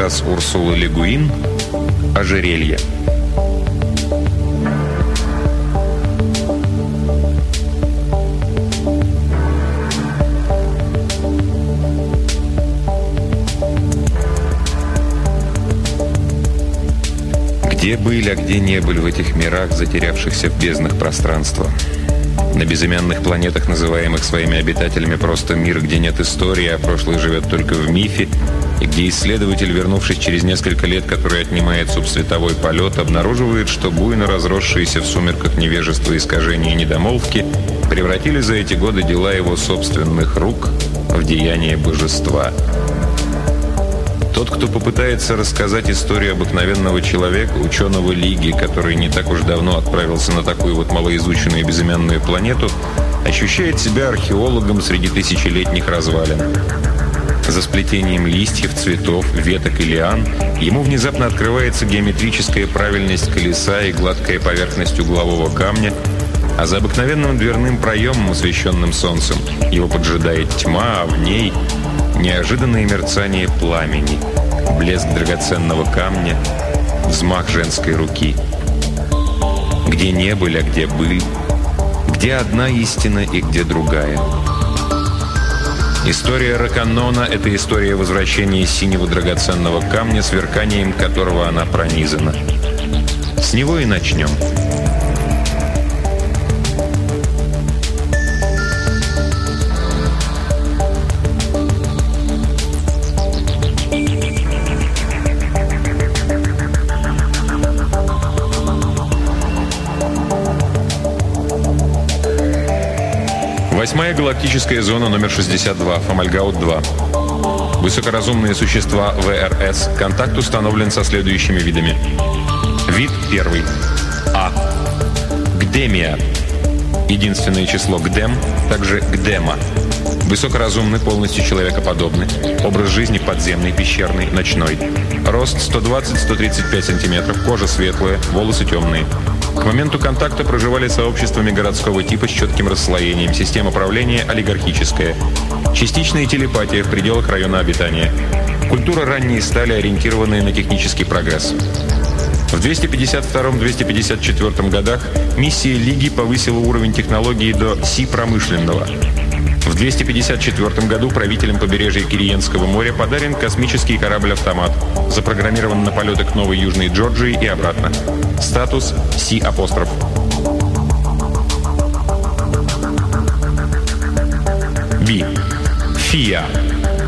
рассказ Урсулы Легуин «Ожерелье». Где были, а где не были в этих мирах, затерявшихся в безднах пространства? На безымянных планетах, называемых своими обитателями просто мир, где нет истории, а прошлое живет только в мифе, и где исследователь, вернувшись через несколько лет, который отнимает субсветовой полет, обнаруживает, что буйно разросшиеся в сумерках невежества, искажения и недомолвки превратили за эти годы дела его собственных рук в деяние божества – тот, кто попытается рассказать историю обыкновенного человека, ученого Лиги, который не так уж давно отправился на такую вот малоизученную безымянную планету, ощущает себя археологом среди тысячелетних развалин. За сплетением листьев, цветов, веток и лиан ему внезапно открывается геометрическая правильность колеса и гладкая поверхность углового камня, а за обыкновенным дверным проемом, освещенным солнцем, его поджидает тьма, а в ней Неожиданное мерцание пламени, блеск драгоценного камня, взмах женской руки. Где не были, а где были, где одна истина и где другая. История Раканона – это история возвращения синего драгоценного камня, сверканием которого она пронизана. С него и начнем. Восьмая галактическая зона номер 62, Фомальгаут-2. Высокоразумные существа ВРС. Контакт установлен со следующими видами. Вид первый. А. Гдемия. Единственное число Гдем, также Гдема. Высокоразумный, полностью человекоподобный. Образ жизни подземный, пещерный, ночной. Рост 120-135 см, кожа светлая, волосы темные. К моменту контакта проживали сообществами городского типа с четким расслоением, система правления олигархическая. Частичная телепатия в пределах района обитания. Культура ранней стали, ориентированная на технический прогресс. В 252-254 годах миссия Лиги повысила уровень технологии до Си-промышленного – в 254 году правителям побережья Кириенского моря подарен космический корабль-автомат, запрограммирован на полеты к Новой Южной Джорджии и обратно. Статус Си-апостроф. Би. Фиа.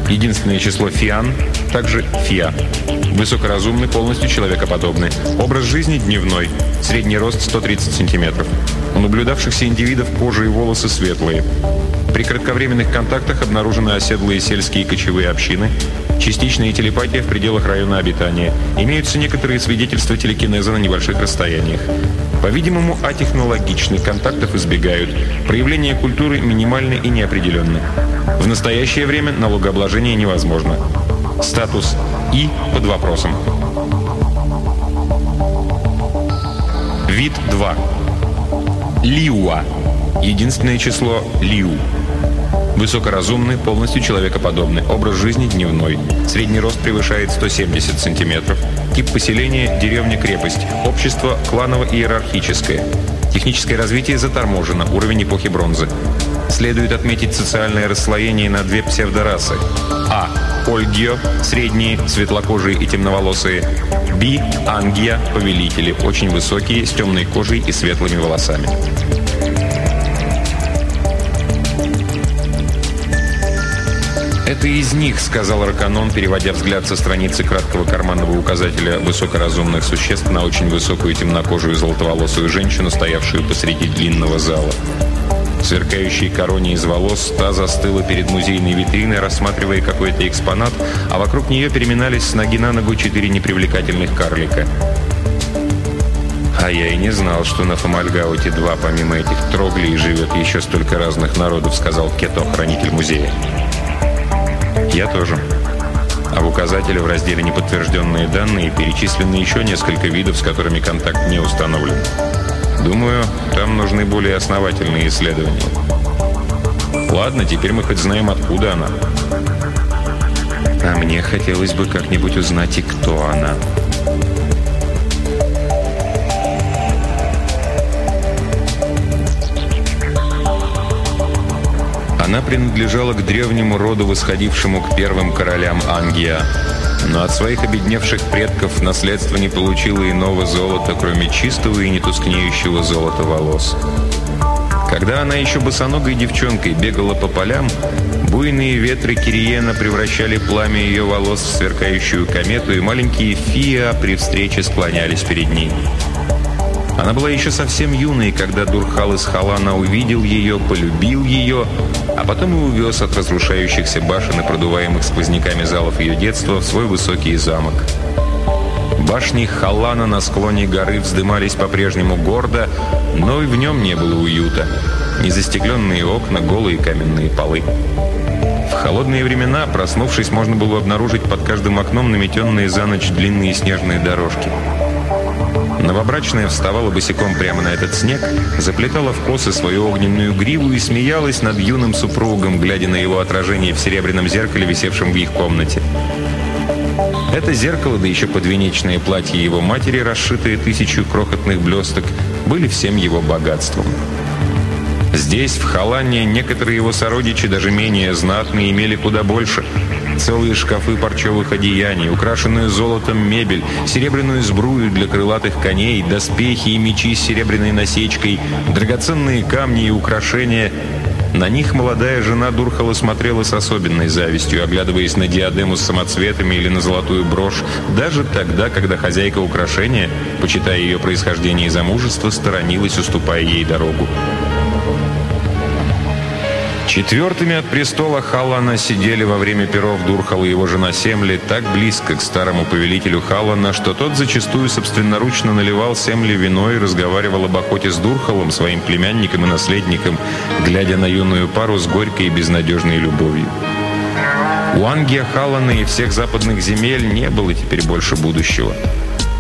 Единственное число фиан, также фиа. Высокоразумный, полностью человекоподобный. Образ жизни дневной. Средний рост 130 сантиметров. У наблюдавшихся индивидов кожа и волосы светлые. При кратковременных контактах обнаружены оседлые сельские кочевые общины, частичная телепатия в пределах района обитания. Имеются некоторые свидетельства телекинеза на небольших расстояниях. По-видимому, атехнологичных контактов избегают. Проявление культуры минимальны и неопределенны. В настоящее время налогообложение невозможно. Статус И под вопросом. Вид 2. Лиуа. Единственное число Лиу. Высокоразумный, полностью человекоподобный. Образ жизни дневной. Средний рост превышает 170 сантиметров. Тип поселения – деревня-крепость. Общество – кланово-иерархическое. Техническое развитие заторможено. Уровень эпохи бронзы. Следует отметить социальное расслоение на две псевдорасы. А. Ольгио – средние, светлокожие и темноволосые. Б. Ангия – повелители, очень высокие, с темной кожей и светлыми волосами. «Это из них», — сказал Раканон, переводя взгляд со страницы краткого карманного указателя высокоразумных существ на очень высокую темнокожую золотоволосую женщину, стоявшую посреди длинного зала. Сверкающей короне из волос та застыла перед музейной витриной, рассматривая какой-то экспонат, а вокруг нее переминались с ноги на ногу четыре непривлекательных карлика. А я и не знал, что на Фомальгауте-2 помимо этих троглей живет еще столько разных народов, сказал Кето, хранитель музея. Я тоже. А в указателе в разделе «Неподтвержденные данные» перечислены еще несколько видов, с которыми контакт не установлен. Думаю, там нужны более основательные исследования. Ладно, теперь мы хоть знаем, откуда она. А мне хотелось бы как-нибудь узнать и кто она. Она принадлежала к древнему роду, восходившему к первым королям Ангия. Но от своих обедневших предков наследство не получило иного золота, кроме чистого и нетускнеющего золота волос. Когда она еще босоногой девчонкой бегала по полям, буйные ветры Кириена превращали пламя ее волос в сверкающую комету, и маленькие фиа при встрече склонялись перед ней. Она была еще совсем юной, когда Дурхал из Халана увидел ее, полюбил ее, а потом и увез от разрушающихся башен и продуваемых сквозняками залов ее детства в свой высокий замок. Башни Халана на склоне горы вздымались по-прежнему гордо, но и в нем не было уюта. Незастекленные окна, голые каменные полы. В холодные времена, проснувшись, можно было обнаружить под каждым окном наметенные за ночь длинные снежные дорожки. Новобрачная вставала босиком прямо на этот снег, заплетала в косы свою огненную гриву и смеялась над юным супругом, глядя на его отражение в серебряном зеркале, висевшем в их комнате. Это зеркало, да еще подвенечное платье его матери, расшитые тысячу крохотных блесток, были всем его богатством. Здесь, в Халанне, некоторые его сородичи, даже менее знатные, имели куда больше – Целые шкафы парчевых одеяний, украшенную золотом мебель, серебряную сбрую для крылатых коней, доспехи и мечи с серебряной насечкой, драгоценные камни и украшения. На них молодая жена Дурхала смотрела с особенной завистью, оглядываясь на диадему с самоцветами или на золотую брошь, даже тогда, когда хозяйка украшения, почитая ее происхождение и замужество, сторонилась, уступая ей дорогу. Четвертыми от престола Халана сидели во время перов Дурхал и его жена Семли так близко к старому повелителю Халана, что тот зачастую собственноручно наливал Семли вино и разговаривал об охоте с Дурхалом, своим племянником и наследником, глядя на юную пару с горькой и безнадежной любовью. У Ангия Халана и всех западных земель не было теперь больше будущего.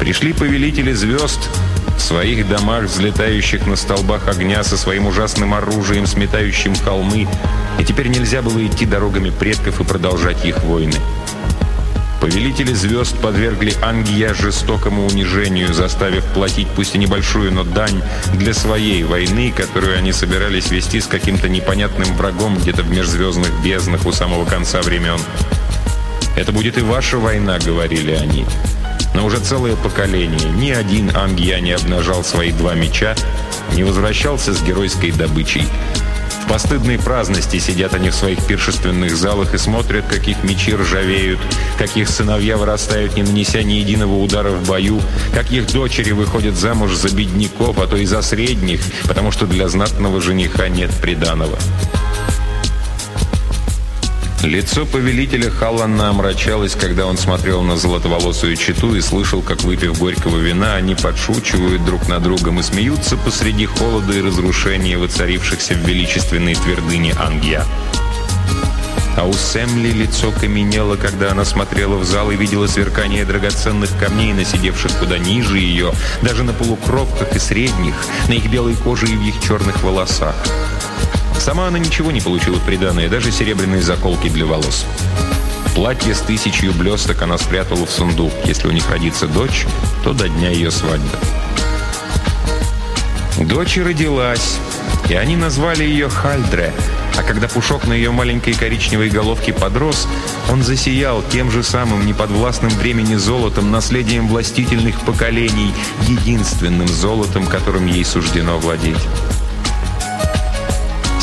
Пришли повелители звезд, в своих домах, взлетающих на столбах огня со своим ужасным оружием, сметающим холмы, и теперь нельзя было идти дорогами предков и продолжать их войны. Повелители звезд подвергли Ангия жестокому унижению, заставив платить пусть и небольшую, но дань для своей войны, которую они собирались вести с каким-то непонятным врагом где-то в межзвездных безднах у самого конца времен. «Это будет и ваша война», — говорили они. Но уже целое поколение ни один ангия не обнажал свои два меча, не возвращался с геройской добычей. В постыдной праздности сидят они в своих пиршественных залах и смотрят, как их мечи ржавеют, как их сыновья вырастают, не нанеся ни единого удара в бою, как их дочери выходят замуж за бедняков, а то и за средних, потому что для знатного жениха нет приданого. Лицо повелителя Халлана омрачалось, когда он смотрел на золотоволосую читу и слышал, как, выпив горького вина, они подшучивают друг над другом и смеются посреди холода и разрушения, воцарившихся в величественной твердыне Ангия. А у Сэмли лицо каменело, когда она смотрела в зал и видела сверкание драгоценных камней, насидевших куда ниже ее, даже на полукровках и средних, на их белой коже и в их черных волосах. Сама она ничего не получила в приданное, даже серебряные заколки для волос. Платье с тысячью блесток она спрятала в сундук. Если у них родится дочь, то до дня ее свадьбы. Дочь родилась, и они назвали ее Хальдре. А когда пушок на ее маленькой коричневой головке подрос, он засиял тем же самым неподвластным времени золотом, наследием властительных поколений, единственным золотом, которым ей суждено владеть.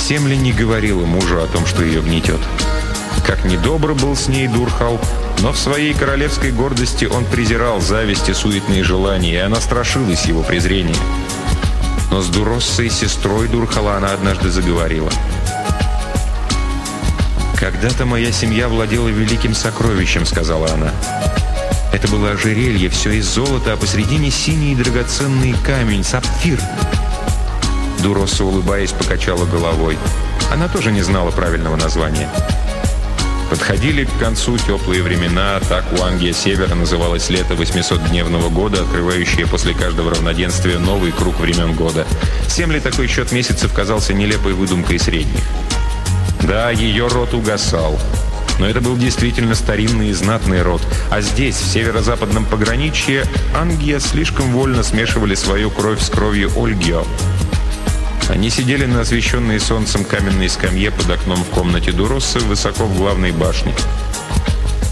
Семли не говорила мужу о том, что ее гнетет. Как недобро был с ней Дурхал, но в своей королевской гордости он презирал зависть и суетные желания, и она страшилась его презрения. Но с Дуроссой, сестрой Дурхала, она однажды заговорила. «Когда-то моя семья владела великим сокровищем», — сказала она. «Это было ожерелье, все из золота, а посредине синий драгоценный камень, сапфир». Дуроса, улыбаясь, покачала головой. Она тоже не знала правильного названия. Подходили к концу теплые времена, так Ангия Севера называлось лето 800-дневного года, открывающее после каждого равноденствия новый круг времен года. Семли такой счет месяцев казался нелепой выдумкой средних. Да, ее рот угасал. Но это был действительно старинный и знатный род. А здесь, в северо-западном пограничье, Ангия слишком вольно смешивали свою кровь с кровью Ольгио. Они сидели на освещенной солнцем каменной скамье под окном в комнате Дуросса высоко в главной башне.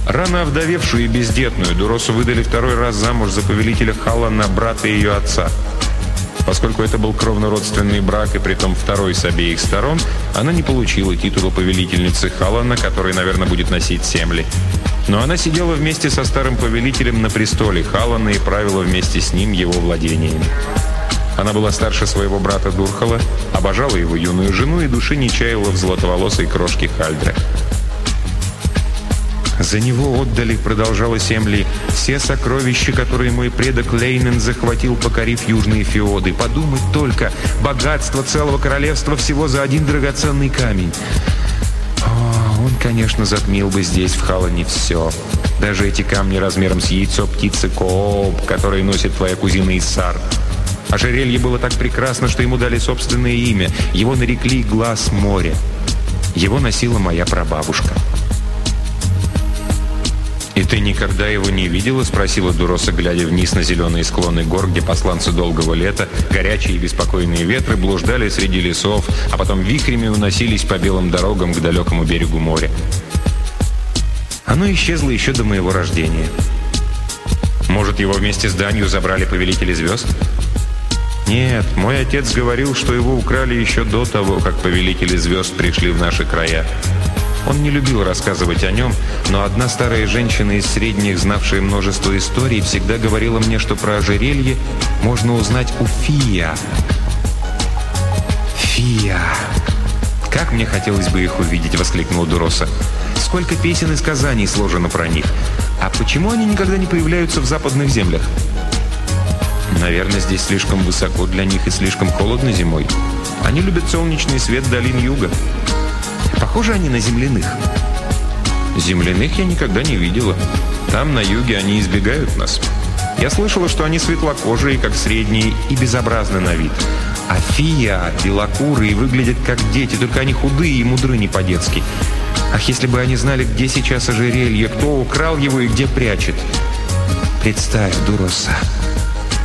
Рано овдовевшую и бездетную Дуросу выдали второй раз замуж за повелителя Халана, брата ее отца. Поскольку это был кровно-родственный брак, и притом второй с обеих сторон, она не получила титула повелительницы Халана, который, наверное, будет носить Семли. Но она сидела вместе со старым повелителем на престоле Халана и правила вместе с ним его владениями. Она была старше своего брата Дурхала, обожала его юную жену и души не чаяла в золотоволосой крошке Хальдре. За него отдали, продолжала Семли, все сокровища, которые мой предок Лейнен захватил, покорив южные феоды. Подумать только, богатство целого королевства всего за один драгоценный камень. О, он, конечно, затмил бы здесь, в Халане, все. Даже эти камни размером с яйцо птицы Кооп, которые носит твоя кузина Иссар. Ожерелье было так прекрасно, что ему дали собственное имя. Его нарекли «Глаз моря». Его носила моя прабабушка. «И ты никогда его не видела?» – спросила Дуроса, глядя вниз на зеленые склоны гор, где посланцы долгого лета, горячие и беспокойные ветры блуждали среди лесов, а потом вихрями уносились по белым дорогам к далекому берегу моря. Оно исчезло еще до моего рождения. Может, его вместе с Данью забрали повелители звезд? Нет, мой отец говорил, что его украли еще до того, как повелители звезд пришли в наши края. Он не любил рассказывать о нем, но одна старая женщина из средних, знавшая множество историй, всегда говорила мне, что про ожерелье можно узнать у Фия. Фия. «Как мне хотелось бы их увидеть!» — воскликнул Дуроса. «Сколько песен и сказаний сложено про них! А почему они никогда не появляются в западных землях?» «Наверное, здесь слишком высоко для них и слишком холодно зимой. Они любят солнечный свет долин юга». Похожи они на земляных. Земляных я никогда не видела. Там, на юге, они избегают нас. Я слышала, что они светлокожие, как средние, и безобразны на вид. А фия, белокурые, выглядят как дети, только они худые и мудры не по-детски. Ах, если бы они знали, где сейчас ожерелье, кто украл его и где прячет. Представь, Дуроса,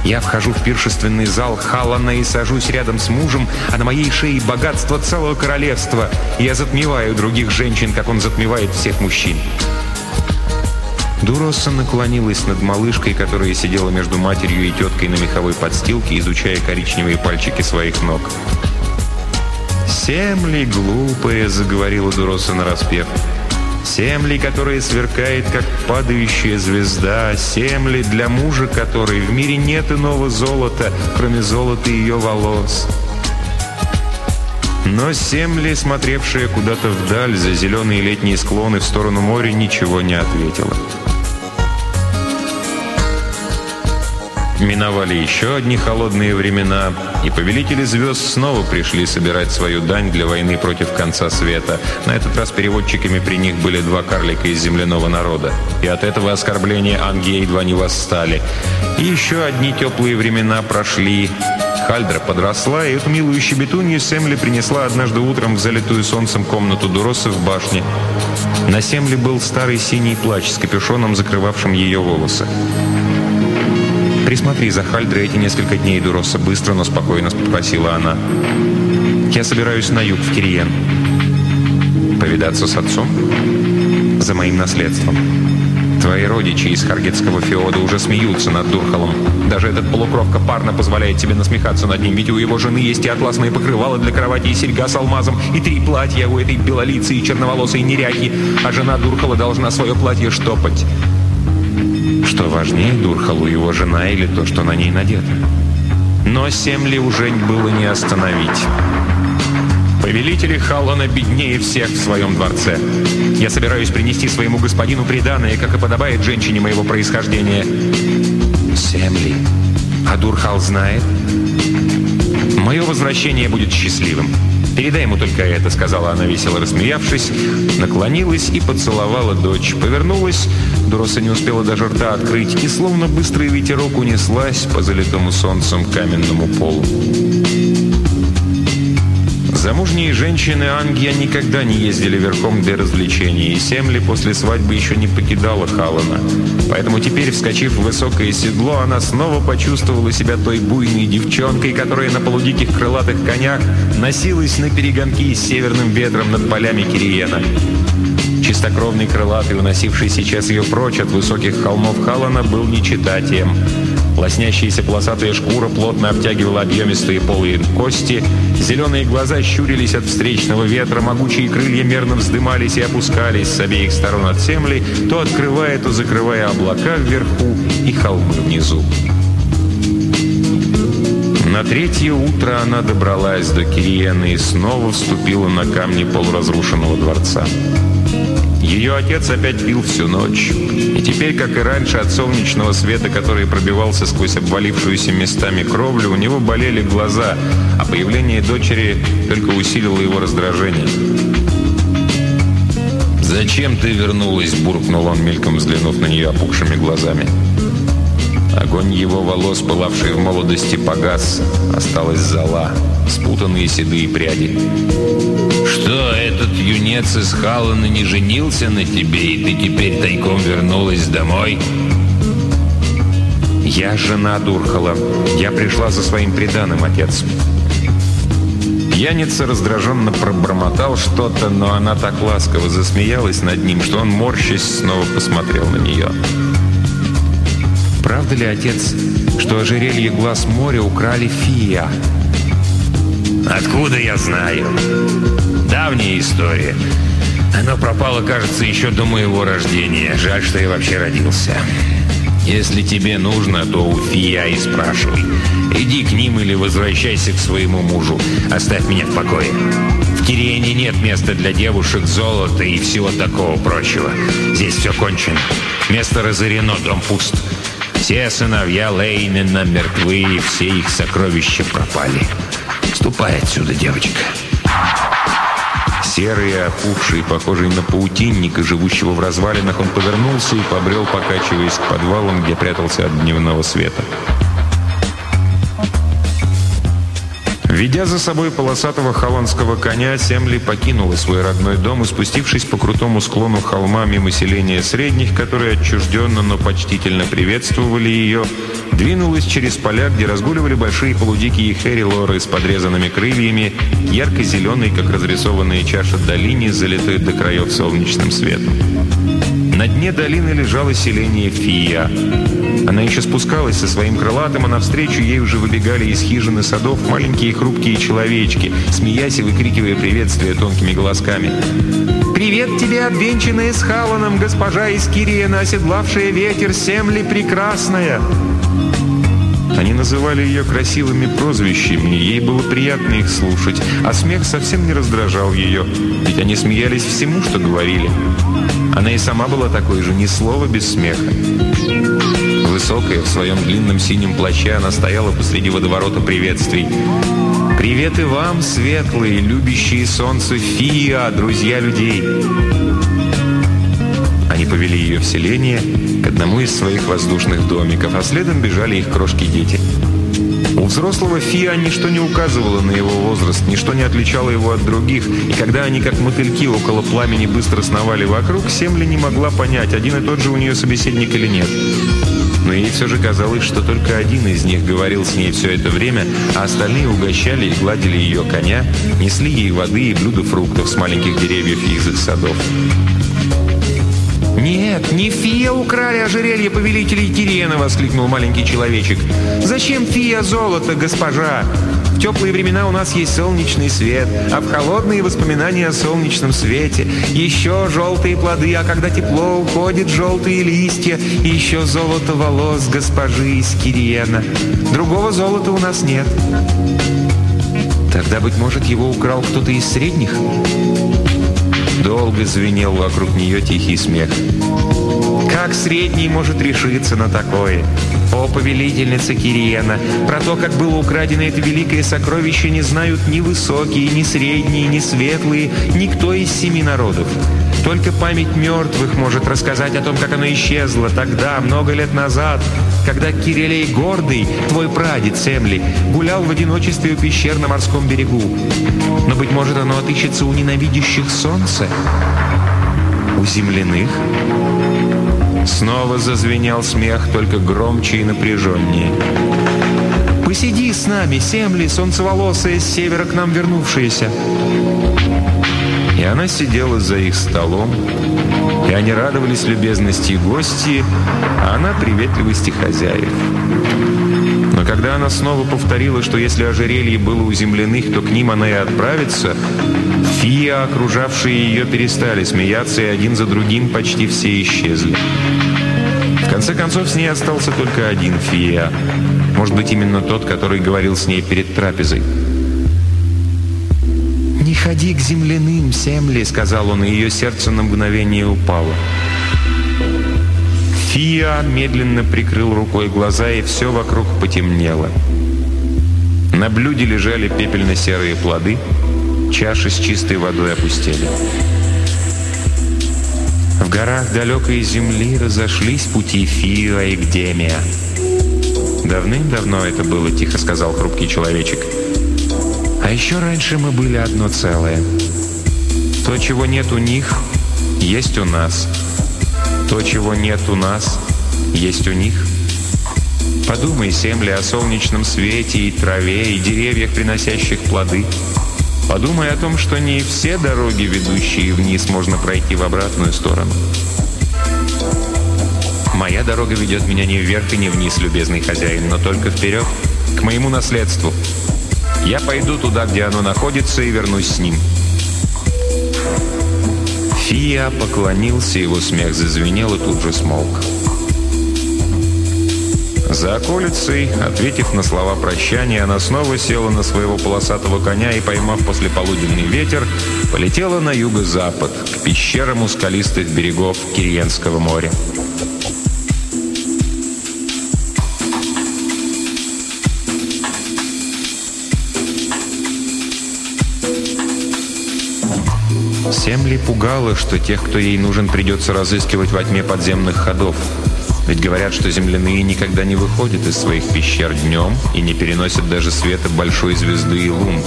я вхожу в пиршественный зал Халана и сажусь рядом с мужем, а на моей шее богатство целого королевства. Я затмеваю других женщин, как он затмевает всех мужчин. Дуроса наклонилась над малышкой, которая сидела между матерью и теткой на меховой подстилке, изучая коричневые пальчики своих ног. «Семли глупые», — заговорила Дуроса нараспев. распев. Семли, которая сверкает, как падающая звезда, Семли, для мужа которой в мире нет иного золота, кроме золота ее волос. Но Семли, смотревшая куда-то вдаль за зеленые летние склоны в сторону моря, ничего не ответила. Миновали еще одни холодные времена, и повелители звезд снова пришли собирать свою дань для войны против конца света. На этот раз переводчиками при них были два карлика из земляного народа. И от этого оскорбления Ангия едва не восстали. И еще одни теплые времена прошли. Хальдра подросла, и эту милую щебетунью Семли принесла однажды утром в залитую солнцем комнату Дуросы в башне. На Семли был старый синий плащ с капюшоном, закрывавшим ее волосы. «Присмотри за Хальдрой эти несколько дней, Дуроса», — быстро, но спокойно попросила она. «Я собираюсь на юг, в Кириен. Повидаться с отцом? За моим наследством. Твои родичи из Харгетского феода уже смеются над Дурхалом. Даже этот полукровка парно позволяет тебе насмехаться над ним, ведь у его жены есть и атласные покрывала для кровати, и серьга с алмазом, и три платья у этой белолицы и черноволосой неряхи, а жена Дурхала должна свое платье штопать». Что важнее, Дурхалу его жена или то, что на ней надето? Но Семли уже было не остановить. Повелители Халлона беднее всех в своем дворце. Я собираюсь принести своему господину приданое, как и подобает женщине моего происхождения. Семли. А Дурхал знает? Мое возвращение будет счастливым. «Передай ему только это», — сказала она, весело рассмеявшись, наклонилась и поцеловала дочь. Повернулась, Дуроса не успела даже рта открыть, и словно быстрый ветерок унеслась по залитому солнцем каменному полу. Замужние женщины Ангия никогда не ездили верхом для развлечений, и Семли после свадьбы еще не покидала Халана. Поэтому теперь, вскочив в высокое седло, она снова почувствовала себя той буйной девчонкой, которая на полудиких крылатых конях носилась на перегонки с северным ветром над полями Кириена. Чистокровный крылатый, уносивший сейчас ее прочь от высоких холмов Халана, был не читатием. Лоснящаяся полосатая шкура плотно обтягивала объемистые полые кости, зеленые глаза щурились от встречного ветра, могучие крылья мерно вздымались и опускались с обеих сторон от земли, то открывая, то закрывая облака вверху и холмы внизу. На третье утро она добралась до Кириены и снова вступила на камни полуразрушенного дворца. Ее отец опять пил всю ночь. И теперь, как и раньше, от солнечного света, который пробивался сквозь обвалившуюся местами кровлю, у него болели глаза, а появление дочери только усилило его раздражение. «Зачем ты вернулась?» – буркнул он, мельком взглянув на нее опухшими глазами. Огонь его волос, пылавший в молодости, погас. Осталась зола, спутанные седые пряди. «Что, этот юнец из Халлана не женился на тебе, и ты теперь тайком вернулась домой?» «Я жена Дурхала. Я пришла за своим преданным, отец». Пьяница раздраженно пробормотал что-то, но она так ласково засмеялась над ним, что он, морщась, снова посмотрел на нее. «Правда ли, отец, что ожерелье глаз моря украли Фия?» «Откуда я знаю?» Давняя история. Оно пропало, кажется, еще до моего рождения. Жаль, что я вообще родился. Если тебе нужно, то у Фия и спрашивай. Иди к ним или возвращайся к своему мужу. Оставь меня в покое. В Кириене нет места для девушек, золота и всего такого прочего. Здесь все кончено. Место разорено, дом пуст. Все сыновья Лейнена мертвы, все их сокровища пропали. Ступай отсюда, девочка. Серый, опухший, похожий на паутинника, живущего в развалинах, он повернулся и побрел, покачиваясь к подвалам, где прятался от дневного света. Ведя за собой полосатого холландского коня, Семли покинула свой родной дом и, спустившись по крутому склону холма мимо селения средних, которые отчужденно, но почтительно приветствовали ее, двинулась через поля, где разгуливали большие полудикие херри-лоры с подрезанными крыльями, ярко-зеленой, как разрисованная чаша долине, залитой до краев солнечным светом. На дне долины лежало селение Фия. Она еще спускалась со своим крылатым, а навстречу ей уже выбегали из хижины садов маленькие хрупкие человечки, смеясь и выкрикивая приветствия тонкими голосками. «Привет тебе, обвенчанная с Халаном, госпожа из Кириена, оседлавшая ветер, семли прекрасная!» Они называли ее красивыми прозвищами, ей было приятно их слушать, а смех совсем не раздражал ее, ведь они смеялись всему, что говорили. Она и сама была такой же, ни слова без смеха. Высокая, в своем длинном синем плаще, она стояла посреди водоворота приветствий. «Привет и вам, светлые, любящие солнце Фиа, друзья людей!» Они повели ее в селение к одному из своих воздушных домиков, а следом бежали их крошки-дети. У взрослого Фиа ничто не указывало на его возраст, ничто не отличало его от других, и когда они, как мотыльки, около пламени быстро сновали вокруг, Семли не могла понять, один и тот же у нее собеседник или нет. Но ей все же казалось, что только один из них говорил с ней все это время, а остальные угощали и гладили ее коня, несли ей воды и блюда фруктов с маленьких деревьев и из их садов. «Нет, не Фия украли ожерелье повелителей Кириена!» — воскликнул маленький человечек. «Зачем Фия золото, госпожа? Теплые времена у нас есть солнечный свет, а в холодные воспоминания о солнечном свете. Еще желтые плоды, а когда тепло уходит, желтые листья. И еще золото волос госпожи из Кириена. Другого золота у нас нет». «Тогда, быть может, его украл кто-то из средних?» Долго звенел вокруг нее тихий смех. Как средний может решиться на такое? О, повелительница Кириена, про то, как было украдено это великое сокровище, не знают ни высокие, ни средние, ни светлые, никто из семи народов. Только память мертвых может рассказать о том, как оно исчезло тогда, много лет назад, когда Кирилей Гордый, твой прадед Семли, гулял в одиночестве у пещер на морском берегу. Но, быть может, оно отыщется у ненавидящих солнце, у земляных. Снова зазвенел смех, только громче и напряженнее. «Посиди с нами, Семли, солнцеволосая, с севера к нам вернувшаяся!» И она сидела за их столом, и они радовались любезности гости, а она приветливости хозяев. Но когда она снова повторила, что если ожерелье было у земляных, то к ним она и отправится, фия, окружавшие ее, перестали смеяться, и один за другим почти все исчезли. В конце концов, с ней остался только один фия. Может быть, именно тот, который говорил с ней перед трапезой. «Не ходи к земляным, Семли», — сказал он, и ее сердце на мгновение упало. Фия медленно прикрыл рукой глаза, и все вокруг потемнело. На блюде лежали пепельно-серые плоды, чаши с чистой водой опустели. В горах далекой земли разошлись пути Фиа и Гдемия. «Давным-давно это было», — тихо сказал хрупкий человечек. А еще раньше мы были одно целое. То, чего нет у них, есть у нас. То, чего нет у нас, есть у них. Подумай, земли, о солнечном свете и траве, и деревьях, приносящих плоды. Подумай о том, что не все дороги, ведущие вниз, можно пройти в обратную сторону. Моя дорога ведет меня не вверх и не вниз, любезный хозяин, но только вперед, к моему наследству. Я пойду туда, где оно находится, и вернусь с ним. Фия поклонился, его смех зазвенел и тут же смолк. За околицей, ответив на слова прощания, она снова села на своего полосатого коня и, поймав послеполуденный ветер, полетела на юго-запад, к пещерам у скалистых берегов Кириенского моря. Семли пугало, что тех, кто ей нужен, придется разыскивать во тьме подземных ходов. Ведь говорят, что земляные никогда не выходят из своих пещер днем и не переносят даже света большой звезды и лун.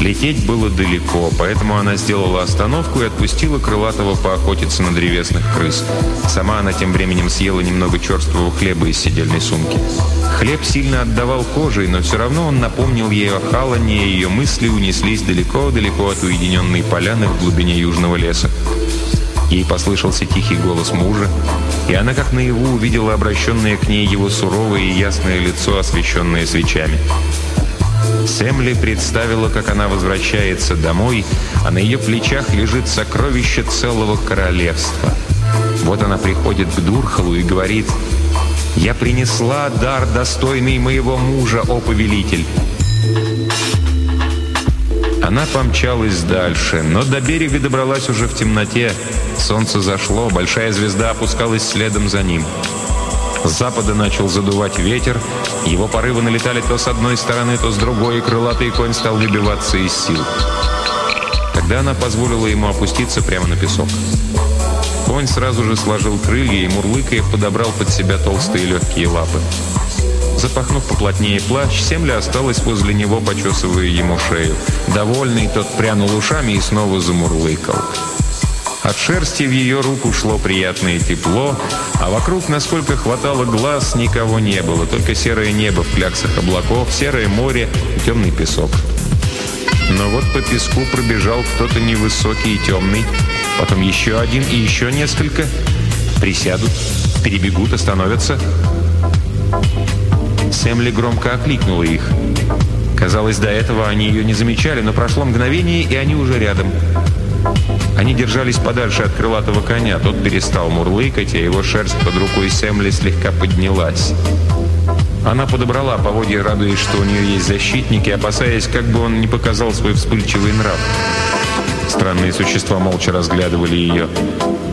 Лететь было далеко, поэтому она сделала остановку и отпустила Крылатого поохотиться на древесных крыс. Сама она тем временем съела немного черствого хлеба из сидельной сумки. Хлеб сильно отдавал кожей, но все равно он напомнил ей о Халане, и ее мысли унеслись далеко-далеко от уединенной поляны в глубине южного леса. Ей послышался тихий голос мужа, и она как наяву увидела обращенное к ней его суровое и ясное лицо, освещенное свечами. Сэмли представила, как она возвращается домой, а на ее плечах лежит сокровище целого королевства. Вот она приходит к Дурхалу и говорит «Я принесла дар, достойный моего мужа, о повелитель». Она помчалась дальше, но до берега добралась уже в темноте. Солнце зашло, большая звезда опускалась следом за ним. С запада начал задувать ветер, его порывы налетали то с одной стороны, то с другой, и крылатый конь стал выбиваться из сил. Тогда она позволила ему опуститься прямо на песок. Конь сразу же сложил крылья и, мурлыкая, подобрал под себя толстые легкие лапы. Запахнув поплотнее плащ, Семля осталась возле него, почесывая ему шею. Довольный, тот прянул ушами и снова замурлыкал. От шерсти в ее руку шло приятное тепло, а вокруг, насколько хватало глаз, никого не было, только серое небо в кляксах облаков, серое море и темный песок. Но вот по песку пробежал кто-то невысокий и темный, потом еще один и еще несколько. Присядут, перебегут, остановятся. Сэмли громко окликнула их. Казалось, до этого они ее не замечали, но прошло мгновение, и они уже рядом. Они держались подальше от крылатого коня. Тот перестал мурлыкать, а его шерсть под рукой Сэмли слегка поднялась. Она подобрала поводья, радуясь, что у нее есть защитники, опасаясь, как бы он не показал свой вспыльчивый нрав. Странные существа молча разглядывали ее.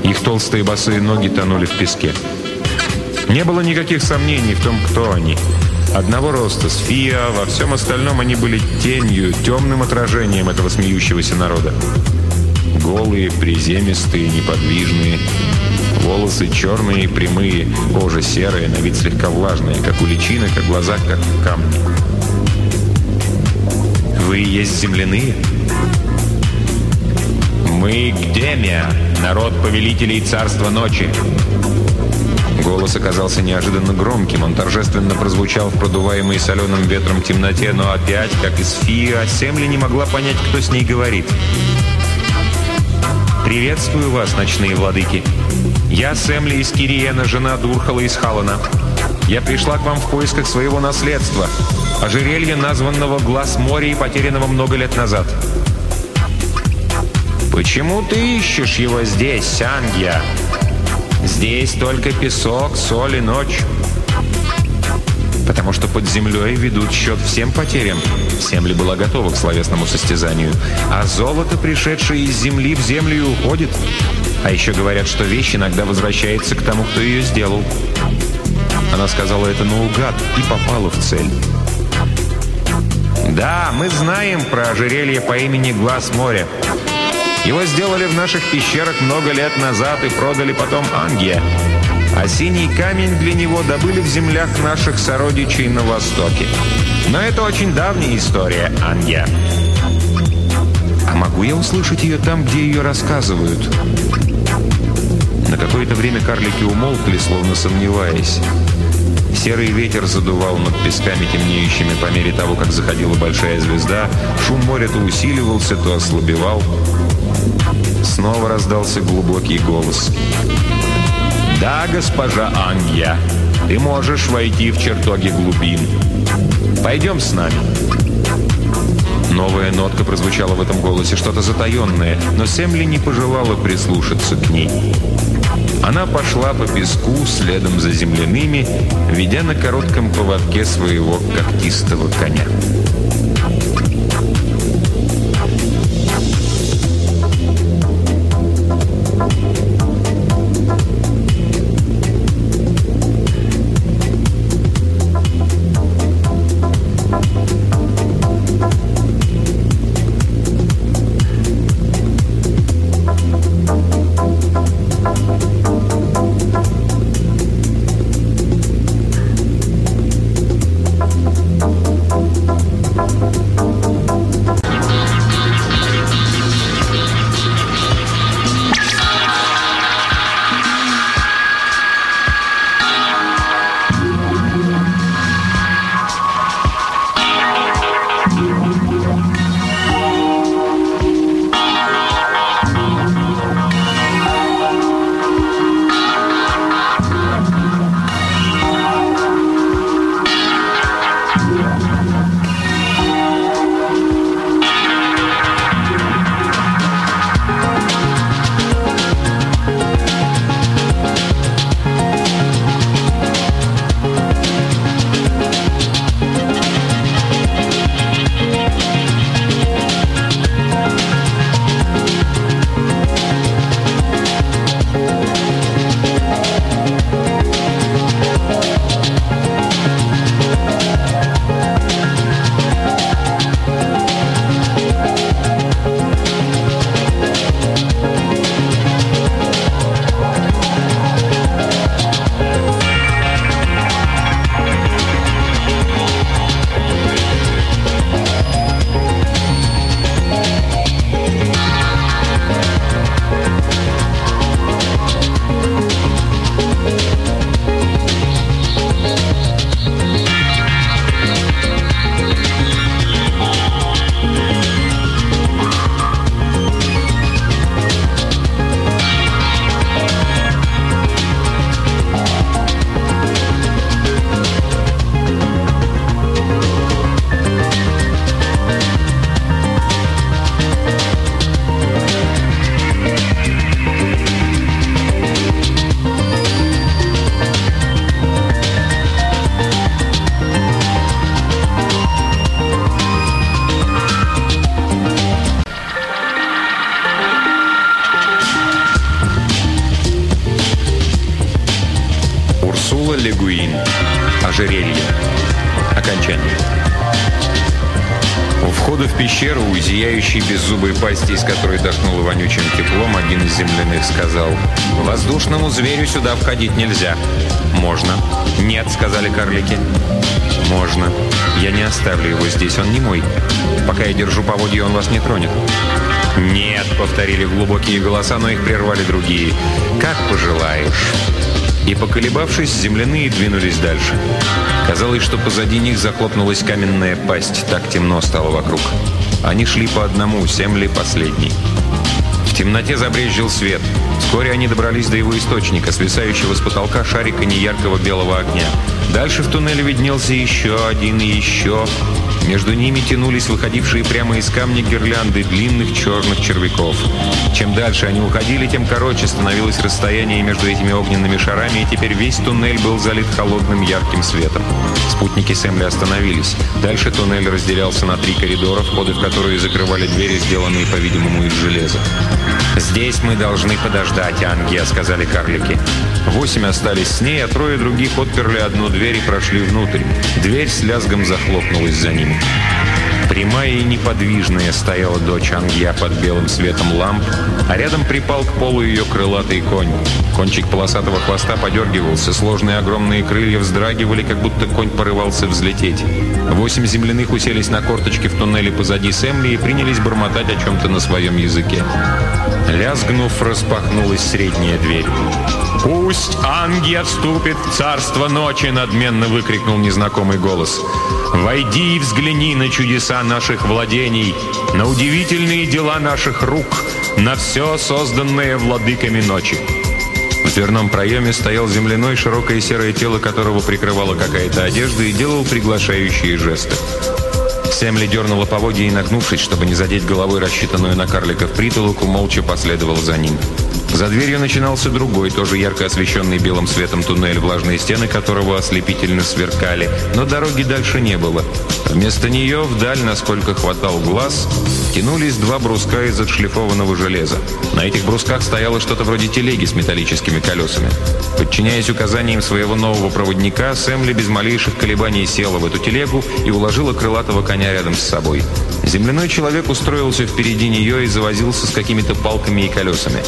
Их толстые босые ноги тонули в песке. Не было никаких сомнений в том, кто они. Одного роста, с Фиа, во всем остальном они были тенью, темным отражением этого смеющегося народа. Голые, приземистые, неподвижные. Волосы черные и прямые, кожа серая, на вид слегка влажная, как у личинок, а глаза как камни. «Вы есть земляные?» «Мы Гдемия, народ повелителей царства ночи». Голос оказался неожиданно громким. Он торжественно прозвучал в продуваемой соленым ветром темноте, но опять, как из фии, Асемли не могла понять, кто с ней говорит. «Приветствую вас, ночные владыки. Я Сэмли из Кириена, жена Дурхала из Халана. Я пришла к вам в поисках своего наследства, ожерелья, названного Глаз моря и потерянного много лет назад». «Почему ты ищешь его здесь, Сангья?» «Здесь только песок, соль и ночь» потому что под землей ведут счет всем потерям. Земля была готова к словесному состязанию, а золото, пришедшее из земли, в землю уходит. А еще говорят, что вещь иногда возвращается к тому, кто ее сделал. Она сказала это наугад и попала в цель. Да, мы знаем про ожерелье по имени Глаз моря. Его сделали в наших пещерах много лет назад и продали потом Ангия а синий камень для него добыли в землях наших сородичей на Востоке. Но это очень давняя история, Анья. А могу я услышать ее там, где ее рассказывают? На какое-то время карлики умолкли, словно сомневаясь. Серый ветер задувал над песками, темнеющими по мере того, как заходила большая звезда. Шум моря то усиливался, то ослабевал. Снова раздался глубокий голос. «Да, госпожа Анья, ты можешь войти в чертоги глубин. Пойдем с нами». Новая нотка прозвучала в этом голосе, что-то затаенное, но Семли не пожелала прислушаться к ней. Она пошла по песку следом за земляными, ведя на коротком поводке своего когтистого коня. Земляных сказал, «Воздушному зверю сюда входить нельзя». «Можно». «Нет», — сказали карлики. «Можно. Я не оставлю его здесь, он не мой. Пока я держу поводье, он вас не тронет». «Нет», — повторили глубокие голоса, но их прервали другие. «Как пожелаешь». И, поколебавшись, земляные двинулись дальше. Казалось, что позади них захлопнулась каменная пасть, так темно стало вокруг. Они шли по одному, Семли последний. В темноте забрезжил свет. Вскоре они добрались до его источника, свисающего с потолка шарика неяркого белого огня. Дальше в туннеле виднелся еще один и еще. Между ними тянулись выходившие прямо из камня гирлянды длинных черных червяков. Чем дальше они уходили, тем короче становилось расстояние между этими огненными шарами, и теперь весь туннель был залит холодным ярким светом. Спутники Сэмли остановились. Дальше туннель разделялся на три коридора, входы в которые закрывали двери, сделанные, по-видимому, из железа. «Здесь мы должны подождать, Ангия», — сказали карлики. Восемь остались с ней, а трое других отперли одну дверь и прошли внутрь. Дверь с лязгом захлопнулась за ними. Прямая и неподвижная стояла дочь Ангья под белым светом ламп, а рядом припал к полу ее крылатый конь. Кончик полосатого хвоста подергивался, сложные огромные крылья вздрагивали, как будто конь порывался взлететь. Восемь земляных уселись на корточки в туннеле позади Сэмли и принялись бормотать о чем-то на своем языке. Лязгнув, распахнулась средняя дверь. «Пусть Анги отступит в царство ночи!» — надменно выкрикнул незнакомый голос. «Войди и взгляни на чудеса наших владений, на удивительные дела наших рук, на все, созданное владыками ночи!» В дверном проеме стоял земляной, широкое серое тело которого прикрывала какая-то одежда и делал приглашающие жесты. Сэмли дернула поводья и, нагнувшись, чтобы не задеть головой рассчитанную на карликов притолоку, молча последовал за ним. За дверью начинался другой, тоже ярко освещенный белым светом туннель, влажные стены которого ослепительно сверкали, но дороги дальше не было. Вместо нее вдаль, насколько хватал глаз, тянулись два бруска из отшлифованного железа. На этих брусках стояло что-то вроде телеги с металлическими колесами. Подчиняясь указаниям своего нового проводника, Сэмли без малейших колебаний села в эту телегу и уложила крылатого коня рядом с собой. Земляной человек устроился впереди нее и завозился с какими-то палками и колесами.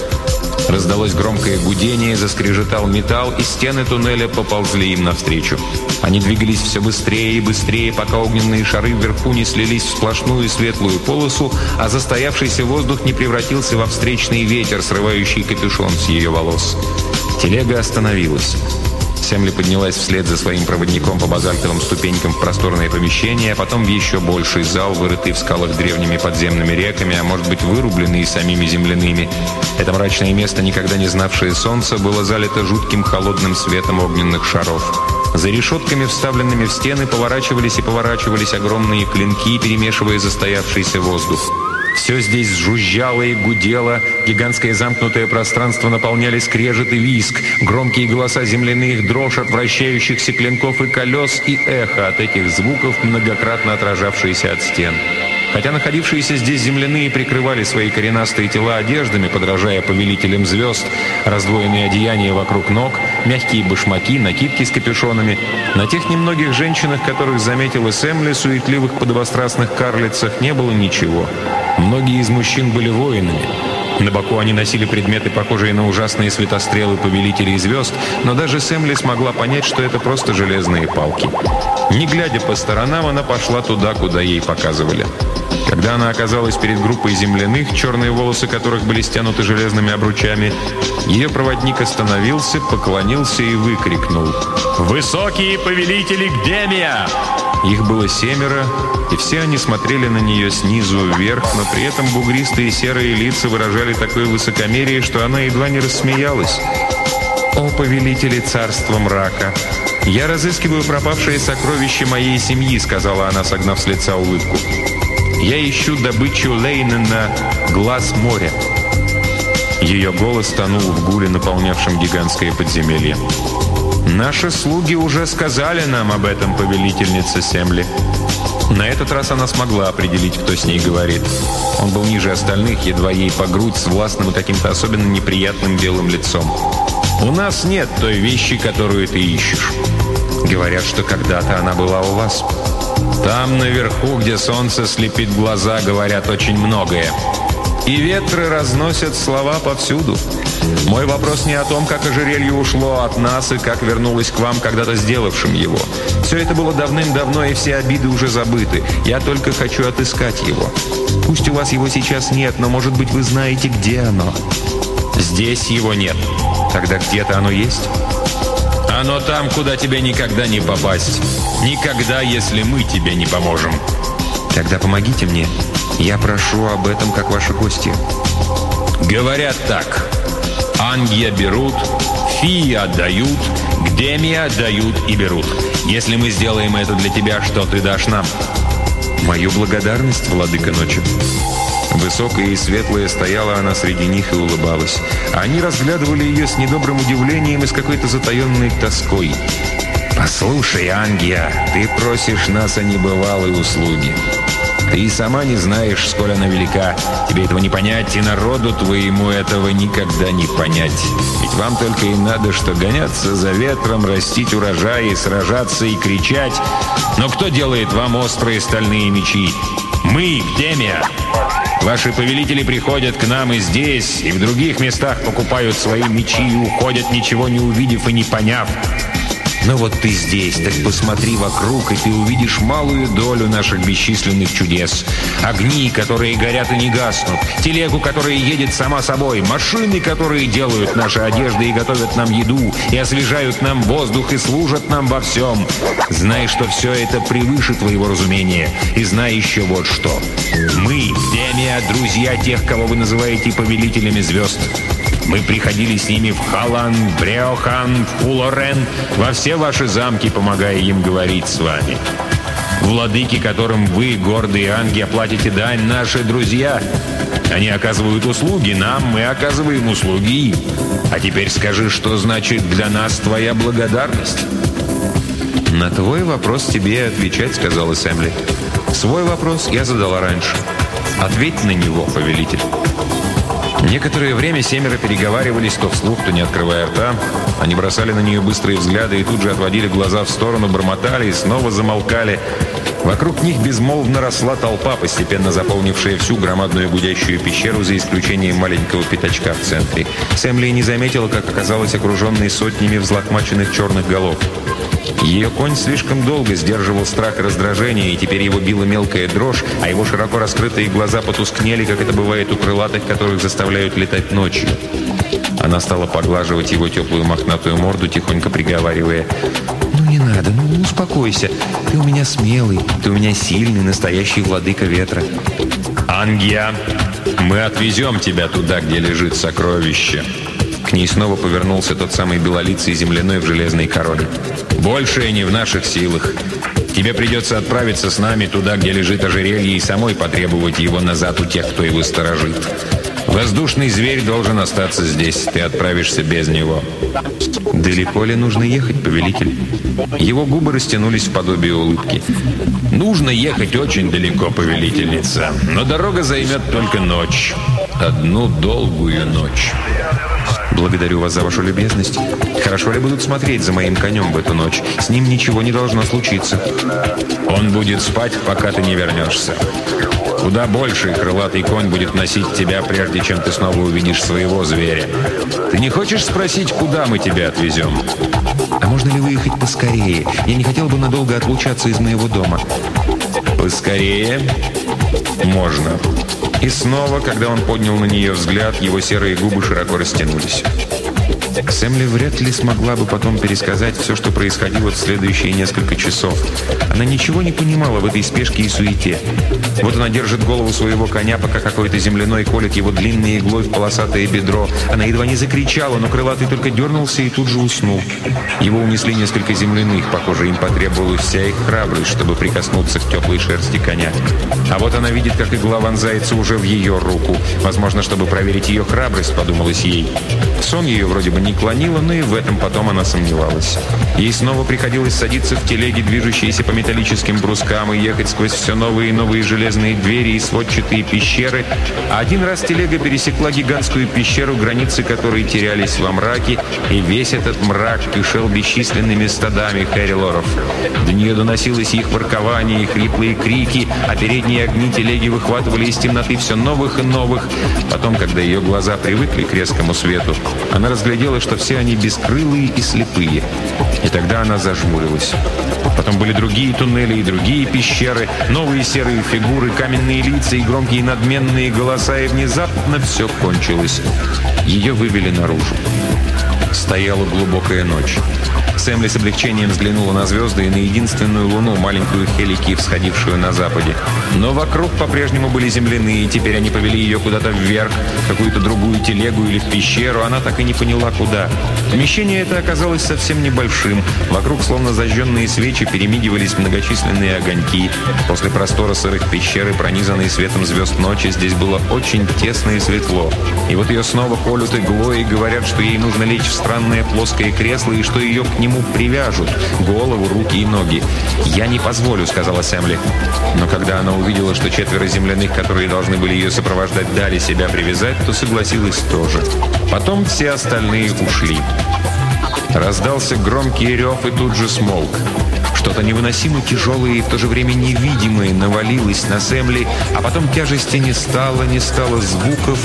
Раздалось громкое гудение, заскрежетал металл, и стены туннеля поползли им навстречу. Они двигались все быстрее и быстрее, пока огненные шары вверху не слились в сплошную светлую полосу, а застоявшийся воздух не превратился во встречный ветер, срывающий капюшон с ее волос. Телега остановилась. Семли поднялась вслед за своим проводником по базальтовым ступенькам в просторное помещение, а потом в еще больший зал, вырытый в скалах древними подземными реками, а может быть вырубленный самими земляными. Это мрачное место, никогда не знавшее солнца, было залито жутким холодным светом огненных шаров. За решетками, вставленными в стены, поворачивались и поворачивались огромные клинки, перемешивая застоявшийся воздух. Все здесь жужжало и гудело, гигантское замкнутое пространство наполняли скрежет и виск, громкие голоса земляных, дрожь от вращающихся клинков и колес и эхо от этих звуков, многократно отражавшиеся от стен. Хотя находившиеся здесь земляные прикрывали свои коренастые тела одеждами, подражая повелителям звезд, раздвоенные одеяния вокруг ног, мягкие башмаки, накидки с капюшонами, на тех немногих женщинах, которых заметила Сэмли, суетливых подвострастных карлицах, не было ничего. Многие из мужчин были воинами. На боку они носили предметы, похожие на ужасные светострелы повелителей звезд, но даже Сэмли смогла понять, что это просто железные палки. Не глядя по сторонам, она пошла туда, куда ей показывали. Когда она оказалась перед группой земляных, черные волосы которых были стянуты железными обручами, ее проводник остановился, поклонился и выкрикнул «Высокие повелители Гдемия!» Их было семеро, и все они смотрели на нее снизу вверх, но при этом бугристые серые лица выражали такое высокомерие, что она едва не рассмеялась. «О, повелители царства мрака! Я разыскиваю пропавшие сокровища моей семьи», — сказала она, согнав с лица улыбку. «Я ищу добычу Лейна на глаз моря». Ее голос тонул в гуле, наполнявшем гигантское подземелье. «Наши слуги уже сказали нам об этом, повелительница Семли». На этот раз она смогла определить, кто с ней говорит. Он был ниже остальных, едва ей по грудь, с властным и каким-то особенно неприятным белым лицом. «У нас нет той вещи, которую ты ищешь». Говорят, что когда-то она была у вас. Там наверху, где солнце слепит глаза, говорят очень многое. И ветры разносят слова повсюду. Мой вопрос не о том, как ожерелье ушло от нас и как вернулось к вам, когда-то сделавшим его. Все это было давным-давно, и все обиды уже забыты. Я только хочу отыскать его. Пусть у вас его сейчас нет, но, может быть, вы знаете, где оно. Здесь его нет. Тогда где-то оно есть? Оно там, куда тебе никогда не попасть. Никогда, если мы тебе не поможем. Тогда помогите мне. Я прошу об этом, как ваши гости. Говорят так. Ангия берут, фии отдают, гдемия отдают и берут. Если мы сделаем это для тебя, что ты дашь нам? Мою благодарность, владыка ночи. Высокая и светлая стояла она среди них и улыбалась. Они разглядывали ее с недобрым удивлением и с какой-то затаенной тоской. «Послушай, Ангия, ты просишь нас о небывалой услуге. Ты и сама не знаешь, сколь она велика. Тебе этого не понять, и народу твоему этого никогда не понять. Ведь вам только и надо, что гоняться за ветром, растить урожай, сражаться и кричать. Но кто делает вам острые стальные мечи? Мы, Демия. Ваши повелители приходят к нам и здесь, и в других местах покупают свои мечи и уходят, ничего не увидев и не поняв. Но вот ты здесь, так посмотри вокруг, и ты увидишь малую долю наших бесчисленных чудес. Огни, которые горят и не гаснут, телегу, которая едет сама собой, машины, которые делают наши одежды и готовят нам еду, и освежают нам воздух, и служат нам во всем. Знай, что все это превыше твоего разумения, и знай еще вот что. Мы, Демия, друзья тех, кого вы называете повелителями звезд. Мы приходили с ними в Халан, в Бреохан, в Хулорен, во все ваши замки, помогая им говорить с вами. Владыки, которым вы, гордые анги, оплатите дань, наши друзья. Они оказывают услуги нам, мы оказываем услуги им. А теперь скажи, что значит для нас твоя благодарность?» «На твой вопрос тебе отвечать», — сказала Сэмли. «Свой вопрос я задала раньше. Ответь на него, повелитель». Некоторое время семеро переговаривались то вслух, то не открывая рта. Они бросали на нее быстрые взгляды и тут же отводили глаза в сторону, бормотали и снова замолкали. Вокруг них безмолвно росла толпа, постепенно заполнившая всю громадную гудящую пещеру, за исключением маленького пятачка в центре. Сэмли не заметила, как оказалась окруженной сотнями взлохмаченных черных голов. Ее конь слишком долго сдерживал страх и раздражение, и теперь его била мелкая дрожь, а его широко раскрытые глаза потускнели, как это бывает у крылатых, которых заставляют летать ночью. Она стала поглаживать его теплую мохнатую морду, тихонько приговаривая «Ну не надо, ну успокойся. Ты у меня смелый, ты у меня сильный, настоящий владыка ветра». «Ангия, мы отвезем тебя туда, где лежит сокровище». К ней снова повернулся тот самый белолицый земляной в железной короне. «Большее не в наших силах. Тебе придется отправиться с нами туда, где лежит ожерелье, и самой потребовать его назад у тех, кто его сторожит. Воздушный зверь должен остаться здесь. Ты отправишься без него». «Далеко ли нужно ехать, повелитель?» Его губы растянулись в подобие улыбки. «Нужно ехать очень далеко, повелительница, но дорога займет только ночь. Одну долгую ночь». Благодарю вас за вашу любезность. Хорошо ли будут смотреть за моим конем в эту ночь? С ним ничего не должно случиться. Он будет спать, пока ты не вернешься. Куда больше крылатый конь будет носить тебя, прежде чем ты снова увидишь своего зверя. Ты не хочешь спросить, куда мы тебя отвезем? А можно ли выехать поскорее? Я не хотел бы надолго отлучаться из моего дома. Поскорее? Можно. И снова, когда он поднял на нее взгляд, его серые губы широко растянулись. Сэмли вряд ли смогла бы потом пересказать все, что происходило в следующие несколько часов. Она ничего не понимала в этой спешке и суете. Вот она держит голову своего коня, пока какой-то земляной колет его длинной иглой в полосатое бедро. Она едва не закричала, но крылатый только дернулся и тут же уснул. Его унесли несколько земляных, похоже, им потребовалась вся их храбрость, чтобы прикоснуться к теплой шерсти коня. А вот она видит, как игла вонзается уже в ее руку. Возможно, чтобы проверить ее храбрость, подумалось ей. Сон ее вроде бы не клонило, но и в этом потом она сомневалась. Ей снова приходилось садиться в телеги, движущиеся по металлическим брускам, и ехать сквозь все новые и новые железные двери и сводчатые пещеры. Один раз телега пересекла гигантскую пещеру, границы которой терялись во мраке, и весь этот мрак кишел бесчисленными стадами хэрилоров. До нее доносилось их воркование, и хриплые крики, а передние огни телеги выхватывали из темноты все новых и новых. Потом, когда ее глаза привыкли к резкому свету, она разглядела, что все они бескрылые и слепые. И тогда она зажмурилась. Потом были другие туннели и другие пещеры, новые серые фигуры, каменные лица и громкие надменные голоса, и внезапно все кончилось. Ее вывели наружу. Стояла глубокая ночь. Сэмли с облегчением взглянула на звезды и на единственную луну, маленькую Хелики, всходившую на западе. Но вокруг по-прежнему были земляные, и теперь они повели ее куда-то вверх, в какую-то другую телегу или в пещеру. Она так и не поняла, куда. Помещение это оказалось совсем небольшим. Вокруг, словно зажженные свечи, перемигивались многочисленные огоньки. После простора сырых пещер и пронизанной светом звезд ночи здесь было очень тесно и светло. И вот ее снова колют иглой и говорят, что ей нужно лечь в странное плоское кресло и что ее к нему нему привяжут голову, руки и ноги. «Я не позволю», — сказала Сэмли. Но когда она увидела, что четверо земляных, которые должны были ее сопровождать, дали себя привязать, то согласилась тоже. Потом все остальные ушли. Раздался громкий рев и тут же смолк. Что-то невыносимо тяжелое и в то же время невидимое навалилось на Сэмли, а потом тяжести не стало, не стало звуков,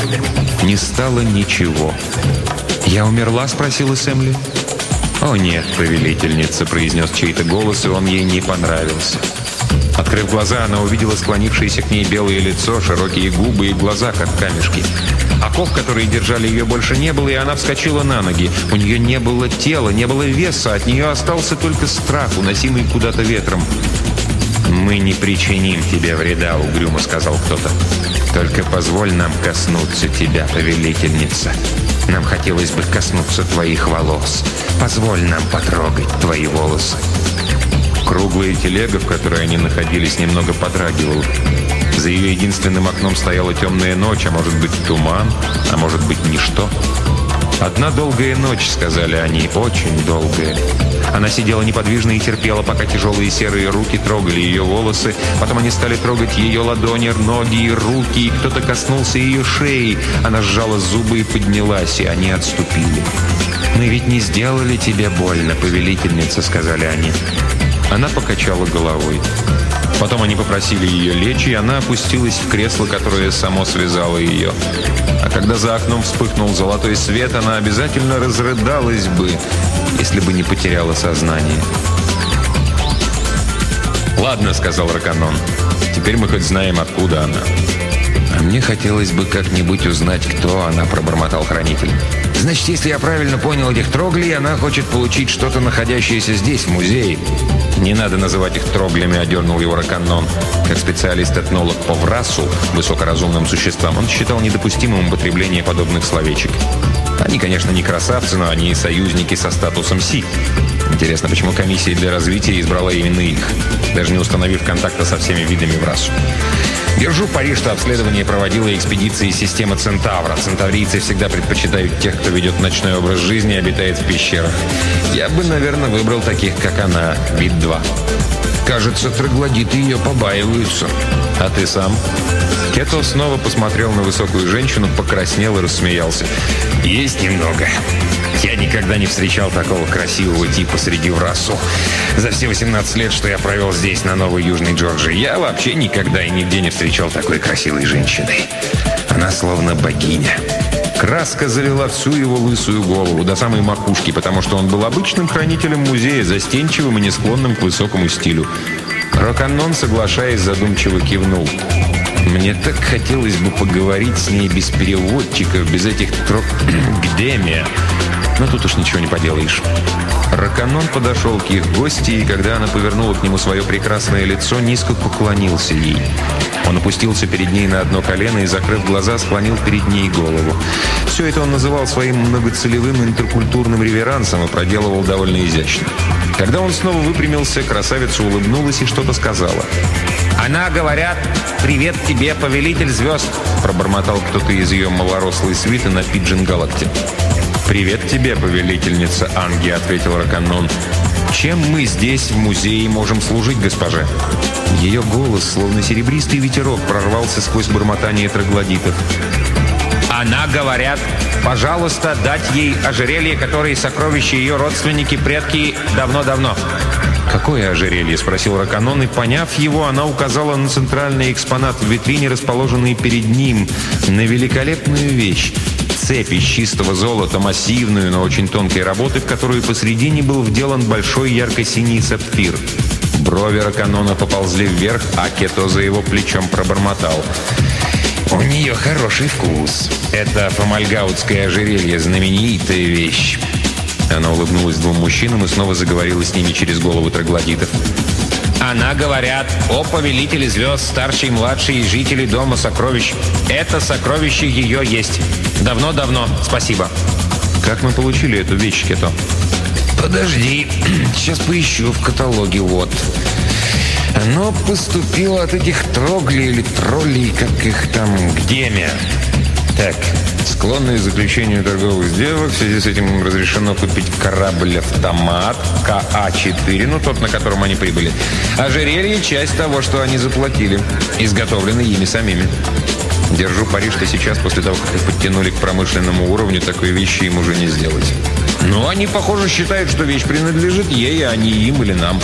не стало ничего. «Я умерла?» — спросила Сэмли. «О нет, повелительница», — произнес чей-то голос, и он ей не понравился. Открыв глаза, она увидела склонившееся к ней белое лицо, широкие губы и глаза, как камешки. Оков, которые держали ее, больше не было, и она вскочила на ноги. У нее не было тела, не было веса, от нее остался только страх, уносимый куда-то ветром. «Мы не причиним тебе вреда», — угрюмо сказал кто-то. «Только позволь нам коснуться тебя, повелительница. Нам хотелось бы коснуться твоих волос. Позволь нам потрогать твои волосы». Круглая телега, в которой они находились, немного подрагивала. За ее единственным окном стояла темная ночь, а может быть туман, а может быть ничто. «Одна долгая ночь», — сказали они, — «очень долгая». Она сидела неподвижно и терпела, пока тяжелые серые руки трогали ее волосы. Потом они стали трогать ее ладони, ноги и руки, и кто-то коснулся ее шеи. Она сжала зубы и поднялась, и они отступили. «Мы ведь не сделали тебе больно, повелительница», — сказали они. Она покачала головой. Потом они попросили ее лечь, и она опустилась в кресло, которое само связало ее. А когда за окном вспыхнул золотой свет, она обязательно разрыдалась бы, если бы не потеряла сознание. «Ладно», — сказал Раканон, — «теперь мы хоть знаем, откуда она». «А мне хотелось бы как-нибудь узнать, кто она», — пробормотал хранитель. «Значит, если я правильно понял этих троглей, она хочет получить что-то, находящееся здесь, в музее». «Не надо называть их троглями», — одернул его Раканон. Как специалист-этнолог по врасу, высокоразумным существам, он считал недопустимым употребление подобных словечек. Они, конечно, не красавцы, но они союзники со статусом Си. Интересно, почему комиссия для развития избрала именно их, даже не установив контакта со всеми видами в расу. Держу пари, что обследование проводила экспедиция из системы Центавра. Центаврийцы всегда предпочитают тех, кто ведет ночной образ жизни и обитает в пещерах. Я бы, наверное, выбрал таких, как она, вид 2. Кажется, троглодиты ее побаиваются. А ты сам? Кето снова посмотрел на высокую женщину, покраснел и рассмеялся. Есть немного. Я никогда не встречал такого красивого типа среди врасу. За все 18 лет, что я провел здесь, на Новой Южной Джорджии, я вообще никогда и нигде не встречал такой красивой женщины. Она словно богиня. Краска залила всю его лысую голову до самой макушки, потому что он был обычным хранителем музея, застенчивым и не склонным к высокому стилю. Роканнон, соглашаясь, задумчиво кивнул. Мне так хотелось бы поговорить с ней без переводчиков, без этих трок... Гдемия. Но тут уж ничего не поделаешь. Раканон подошел к их гости, и когда она повернула к нему свое прекрасное лицо, низко поклонился ей. Он опустился перед ней на одно колено и, закрыв глаза, склонил перед ней голову. Все это он называл своим многоцелевым интеркультурным реверансом и проделывал довольно изящно. Когда он снова выпрямился, красавица улыбнулась и что-то сказала. «Она, говорят, привет тебе, повелитель звезд!» пробормотал кто-то из ее малорослой свиты на Пиджин Галакте. «Привет тебе, повелительница Анги», — ответил Раканон. «Чем мы здесь, в музее, можем служить госпоже?» Ее голос, словно серебристый ветерок, прорвался сквозь бормотание троглодитов. Она, говорят, пожалуйста, дать ей ожерелье, которое сокровища ее родственники, предки давно-давно. «Какое ожерелье?» – спросил Раканон, и, поняв его, она указала на центральный экспонат в витрине, расположенный перед ним, на великолепную вещь – цепь из чистого золота, массивную, но очень тонкой работы, в которую посредине был вделан большой ярко-синий сапфир. Брови Раканона поползли вверх, а Кето за его плечом пробормотал. «У нее хороший вкус. Это фомальгаутское ожерелье – знаменитая вещь. Она улыбнулась двум мужчинам и снова заговорила с ними через голову троглодитов. Она, говорят, о повелителе звезд, старший, младший и жители Дома Сокровищ. Это сокровище ее есть. Давно-давно. Спасибо. Как мы получили эту вещь, Кето? Подожди. Сейчас поищу в каталоге. Вот. Оно поступило от этих троглей или троллей, как их там, где меня. Так, склонные к заключению торговых сделок. В связи с этим разрешено купить корабль-автомат КА-4, ну тот, на котором они прибыли. Ожерелье – часть того, что они заплатили, изготовлены ими самими. Держу пари, что сейчас, после того, как их подтянули к промышленному уровню, такой вещи им уже не сделать. Но они, похоже, считают, что вещь принадлежит ей, а не им или нам.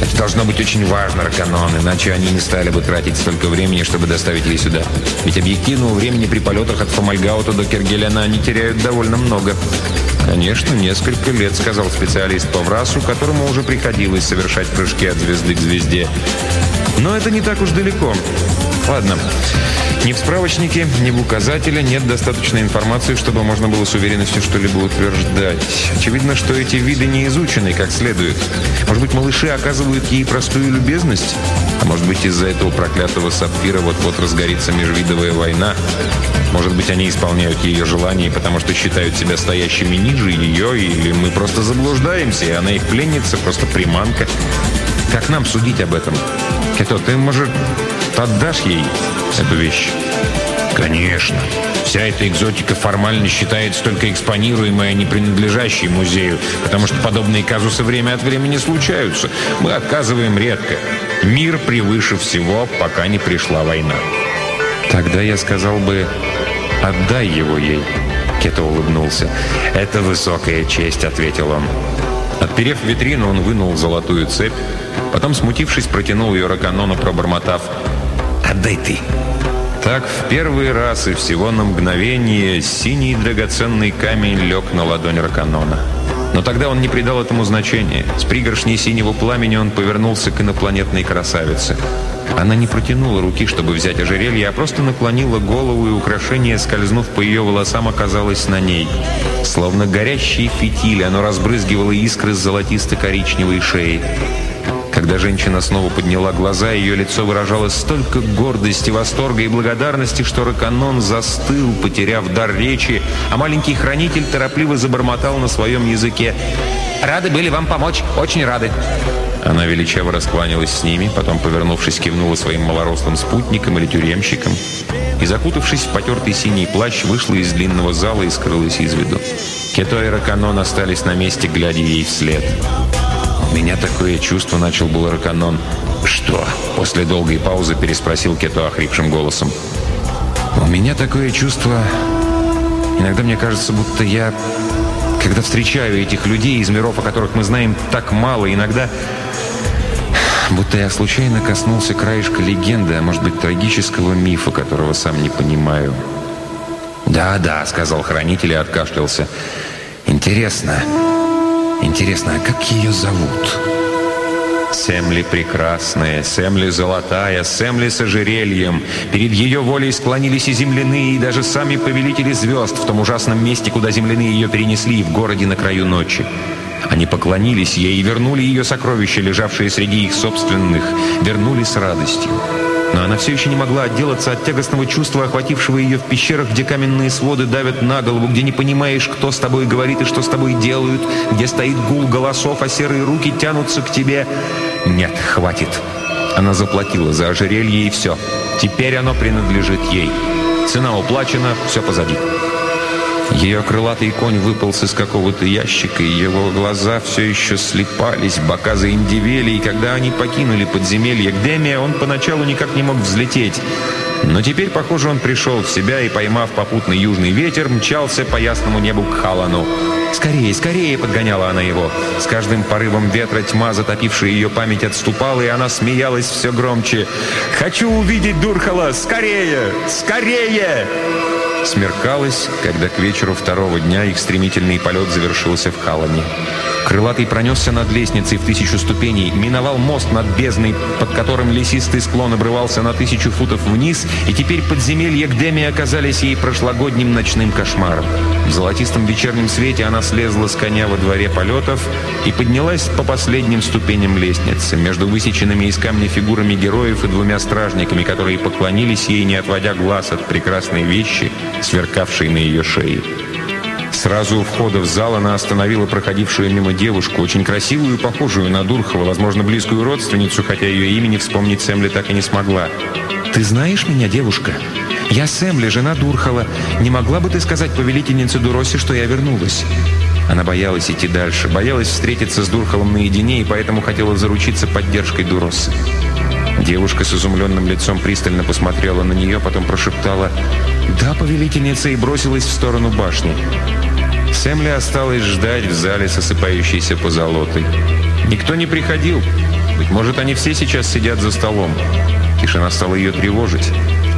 Это должно быть очень важно, Раканон, иначе они не стали бы тратить столько времени, чтобы доставить ее сюда. Ведь объективного времени при полетах от Фомальгаута до Кергеляна они теряют довольно много. Конечно, несколько лет, сказал специалист по ВРАСу, которому уже приходилось совершать прыжки от звезды к звезде. Но это не так уж далеко. Ладно. Ни в справочнике, ни в указателе нет достаточной информации, чтобы можно было с уверенностью что-либо утверждать. Очевидно, что эти виды не изучены как следует. Может быть, малыши оказывают ей простую любезность? А может быть, из-за этого проклятого сапфира вот-вот разгорится межвидовая война? Может быть, они исполняют ее желания, потому что считают себя стоящими ниже ее, или мы просто заблуждаемся, и она их пленница, просто приманка? Как нам судить об этом? Кето, ты, может, отдашь ей эту вещь? Конечно. Вся эта экзотика формально считается только экспонируемой, а не принадлежащей музею, потому что подобные казусы время от времени случаются. Мы отказываем редко. Мир превыше всего, пока не пришла война. Тогда я сказал бы, отдай его ей. Кето улыбнулся. «Это высокая честь», — ответил он. Отперев витрину, он вынул золотую цепь, потом, смутившись, протянул ее Раканону, пробормотав «Отдай ты». Так в первый раз и всего на мгновение синий драгоценный камень лег на ладонь Раканона. Но тогда он не придал этому значения. С пригоршней синего пламени он повернулся к инопланетной красавице. Она не протянула руки, чтобы взять ожерелье, а просто наклонила голову, и украшение, скользнув по ее волосам, оказалось на ней. Словно горящий фитиль, оно разбрызгивало искры с золотисто-коричневой шеи. Когда женщина снова подняла глаза, ее лицо выражало столько гордости, восторга и благодарности, что Раканон застыл, потеряв дар речи, а маленький хранитель торопливо забормотал на своем языке. «Рады были вам помочь, очень рады!» Она величаво раскланялась с ними, потом, повернувшись, кивнула своим малорослым спутникам или тюремщикам и, закутавшись в потертый синий плащ, вышла из длинного зала и скрылась из виду. Кето и Раканон остались на месте, глядя ей вслед. «У меня такое чувство», — начал был Раканон. «Что?» — после долгой паузы переспросил Кето охрипшим голосом. «У меня такое чувство... Иногда мне кажется, будто я... Когда встречаю этих людей из миров, о которых мы знаем так мало, иногда... Будто я случайно коснулся краешка легенды, а может быть трагического мифа, которого сам не понимаю». «Да-да», — сказал хранитель и откашлялся. «Интересно...» Интересно, а как ее зовут? Семли прекрасная, Семли золотая, Семли с ожерельем. Перед ее волей склонились и земляные, и даже сами повелители звезд в том ужасном месте, куда земляные ее перенесли, в городе на краю ночи. Они поклонились ей и вернули ее сокровища, лежавшие среди их собственных, вернули с радостью. Но она все еще не могла отделаться от тягостного чувства, охватившего ее в пещерах, где каменные своды давят на голову, где не понимаешь, кто с тобой говорит и что с тобой делают, где стоит гул голосов, а серые руки тянутся к тебе. Нет, хватит. Она заплатила за ожерелье и все. Теперь оно принадлежит ей. Цена уплачена, все позади. Ее крылатый конь выполз из какого-то ящика, и его глаза все еще слепались, бока заиндивели, и когда они покинули подземелье Гдемия, он поначалу никак не мог взлететь. Но теперь, похоже, он пришел в себя и, поймав попутный южный ветер, мчался по ясному небу к Халану. «Скорее, скорее!» — подгоняла она его. С каждым порывом ветра тьма, затопившая ее память, отступала, и она смеялась все громче. «Хочу увидеть Дурхала! Скорее! Скорее!» Смеркалось, когда к вечеру второго дня их стремительный полет завершился в Халане. Крылатый пронесся над лестницей в тысячу ступеней, миновал мост над бездной, под которым лесистый склон обрывался на тысячу футов вниз, и теперь подземелья Гдеми оказались ей прошлогодним ночным кошмаром. В золотистом вечернем свете она слезла с коня во дворе полетов и поднялась по последним ступеням лестницы, между высеченными из камня фигурами героев и двумя стражниками, которые поклонились ей, не отводя глаз от прекрасной вещи, сверкавшей на ее шее. Сразу у входа в зал она остановила проходившую мимо девушку, очень красивую и похожую на Дурхова, возможно, близкую родственницу, хотя ее имени вспомнить Сэмли так и не смогла. «Ты знаешь меня, девушка? Я Сэмли, жена Дурхова. Не могла бы ты сказать повелительнице Дуроси, что я вернулась?» Она боялась идти дальше, боялась встретиться с Дурхолом наедине и поэтому хотела заручиться поддержкой Дуросы. Девушка с изумленным лицом пристально посмотрела на нее, потом прошептала «Да, повелительница» и бросилась в сторону башни. Сэмли осталось ждать в зале с осыпающейся позолотой. Никто не приходил. Быть может, они все сейчас сидят за столом. Тишина стала ее тревожить.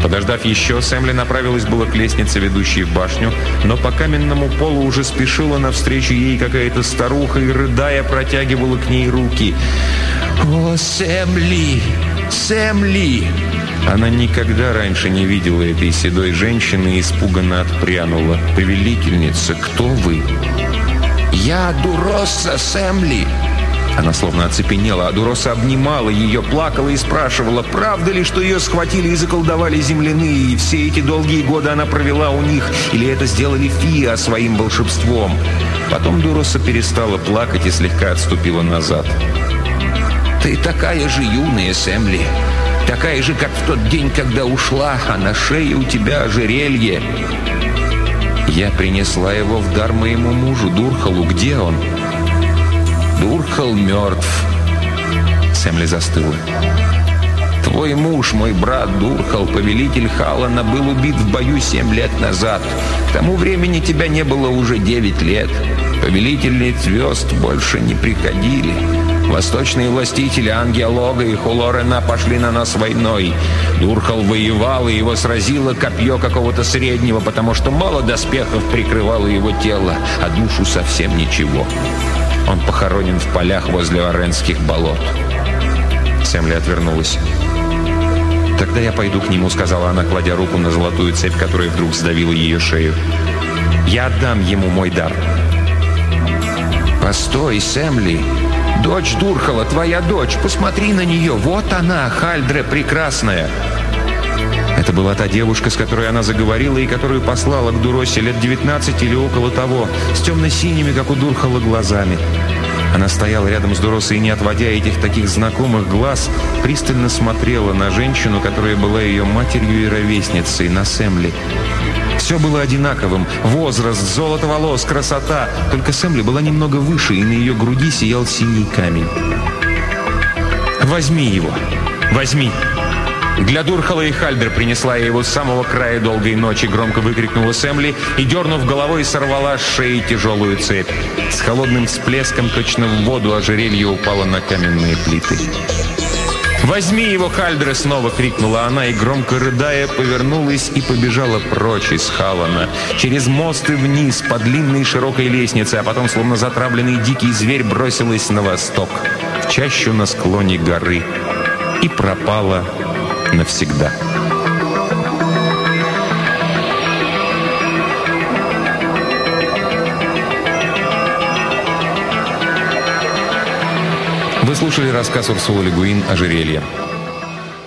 Подождав еще, Сэмли направилась было к лестнице, ведущей в башню, но по каменному полу уже спешила навстречу ей какая-то старуха и, рыдая, протягивала к ней руки. «О, Сэмли! Сэмли!» Она никогда раньше не видела этой седой женщины и испуганно отпрянула. «Повелительница, кто вы?» «Я Дуросса Сэмли!» Она словно оцепенела, а Дуроса обнимала ее, плакала и спрашивала, правда ли, что ее схватили и заколдовали земляные, и все эти долгие годы она провела у них, или это сделали Фия своим волшебством. Потом Дуроса перестала плакать и слегка отступила назад. «Ты такая же юная, Сэмли!» Такая же, как в тот день, когда ушла, а на шее у тебя ожерелье. Я принесла его в дар моему мужу, Дурхалу. Где он? Дурхал мертв. Сэмли застыла. Твой муж, мой брат Дурхал, повелитель Халана, был убит в бою семь лет назад. К тому времени тебя не было уже девять лет. Повелители звезд больше не приходили. Восточные властители Ангелога и Хулорена пошли на нас войной. Дурхал воевал, и его сразило копье какого-то среднего, потому что мало доспехов прикрывало его тело, а душу совсем ничего. Он похоронен в полях возле Оренских болот. Сэмли отвернулась. «Тогда я пойду к нему», — сказала она, кладя руку на золотую цепь, которая вдруг сдавила ее шею. «Я отдам ему мой дар». «Постой, Сэмли!» «Дочь Дурхала, твоя дочь, посмотри на нее, вот она, Хальдре прекрасная!» Это была та девушка, с которой она заговорила и которую послала к Дуросе лет 19 или около того, с темно-синими, как у Дурхала, глазами. Она стояла рядом с Дуросой и, не отводя этих таких знакомых глаз, пристально смотрела на женщину, которая была ее матерью и ровесницей, на Сэмли. Все было одинаковым. Возраст, золото волос, красота. Только Сэмли была немного выше, и на ее груди сиял синий камень. «Возьми его! Возьми!» Для Дурхала и Хальдер принесла я его с самого края долгой ночи, громко выкрикнула Сэмли и, дернув головой, сорвала с шеи тяжелую цепь. С холодным всплеском точно в воду ожерелье упало на каменные плиты. «Возьми его, Хальдре!» — снова крикнула она и, громко рыдая, повернулась и побежала прочь из Халана. Через мост и вниз, по длинной широкой лестнице, а потом, словно затравленный дикий зверь, бросилась на восток, в чащу на склоне горы, и пропала навсегда. Вы слушали рассказ Урсулы Легуин «Ожерелье».